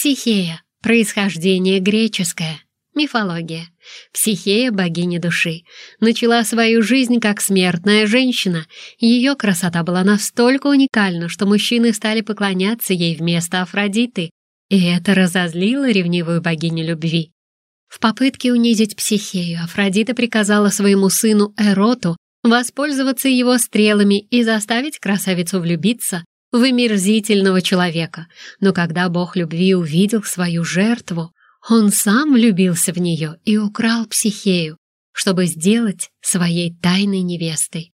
Психея. Происхождение греческое. Мифология. Психея, богиня души, начала свою жизнь как смертная женщина. Ее красота была настолько уникальна, что мужчины стали поклоняться ей вместо Афродиты, и это разозлило ревнивую богиню любви. В попытке унизить Психею Афродита приказала своему сыну Эроту воспользоваться его стрелами и заставить красавицу влюбиться в омерзительного человека. Но когда бог любви увидел свою жертву, он сам влюбился в нее и украл Психею, чтобы сделать своей тайной невестой.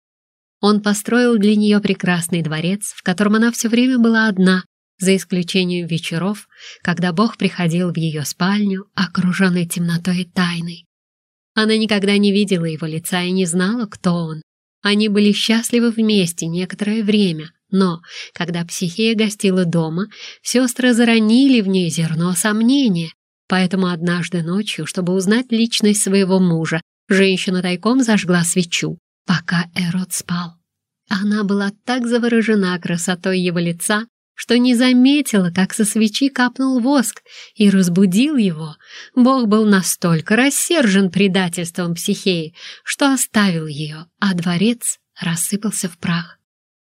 Он построил для нее прекрасный дворец, в котором она все время была одна, за исключением вечеров, когда Бог приходил в ее спальню, окруженной темнотой и тайной. Она никогда не видела его лица и не знала, кто он. Они были счастливы вместе некоторое время, но, когда Психея гостила дома, сестры заронили в ней зерно сомнения, поэтому однажды ночью, чтобы узнать личность своего мужа, женщина тайком зажгла свечу, пока Эрот спал. Она была так заворожена красотой его лица, что не заметила, как со свечи капнул воск и разбудил его. Бог был настолько рассержен предательством психеи, что оставил ее, а дворец рассыпался в прах.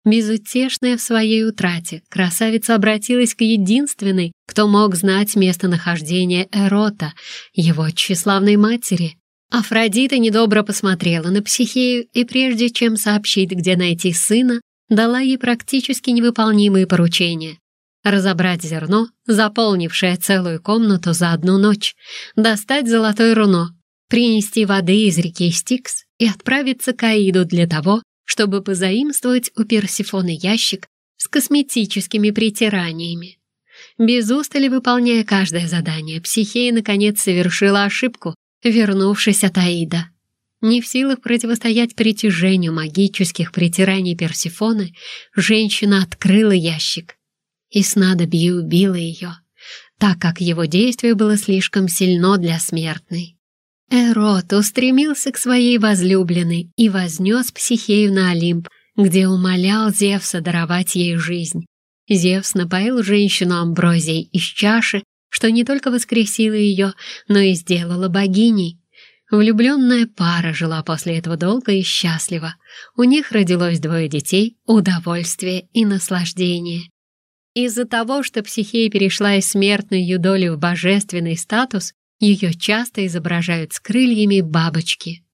Безутешная в своей утрате, красавица обратилась к единственной, кто мог знать местонахождение Эрота, его тщеславной матери. Афродита недобро посмотрела на Психею и прежде чем сообщить, где найти сына, дала ей практически невыполнимые поручения. Разобрать зерно, заполнившее целую комнату за одну ночь, достать золотое руно, принести воды из реки Стикс и отправиться к Аиду для того, чтобы позаимствовать у Персифоны ящик с косметическими притираниями. Без устали выполняя каждое задание, Психея наконец совершила ошибку, вернувшись от Аида. Не в силах противостоять притяжению магических притираний Персифоны, женщина открыла ящик. И снадобье убило ее, так как его действие было слишком сильно для смертной. Эрот устремился к своей возлюбленной и вознес Психею на Олимп, где умолял Зевса даровать ей жизнь. Зевс напоил женщину амброзией из чаши, что не только воскресило ее, но и сделало богиней. Влюбленная пара жила после этого долго и счастливо. У них родилось двое детей, удовольствие и наслаждение. Из-за того, что Психея перешла из смертной юдоли в божественный статус, ее часто изображают с крыльями бабочки.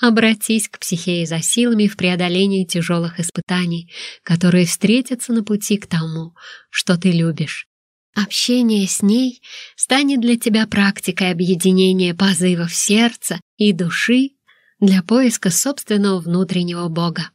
Обратись к Психее за силами в преодолении тяжелых испытаний, которые встретятся на пути к тому, что ты любишь. Общение с ней станет для тебя практикой объединения позывов сердца и души для поиска собственного внутреннего Бога.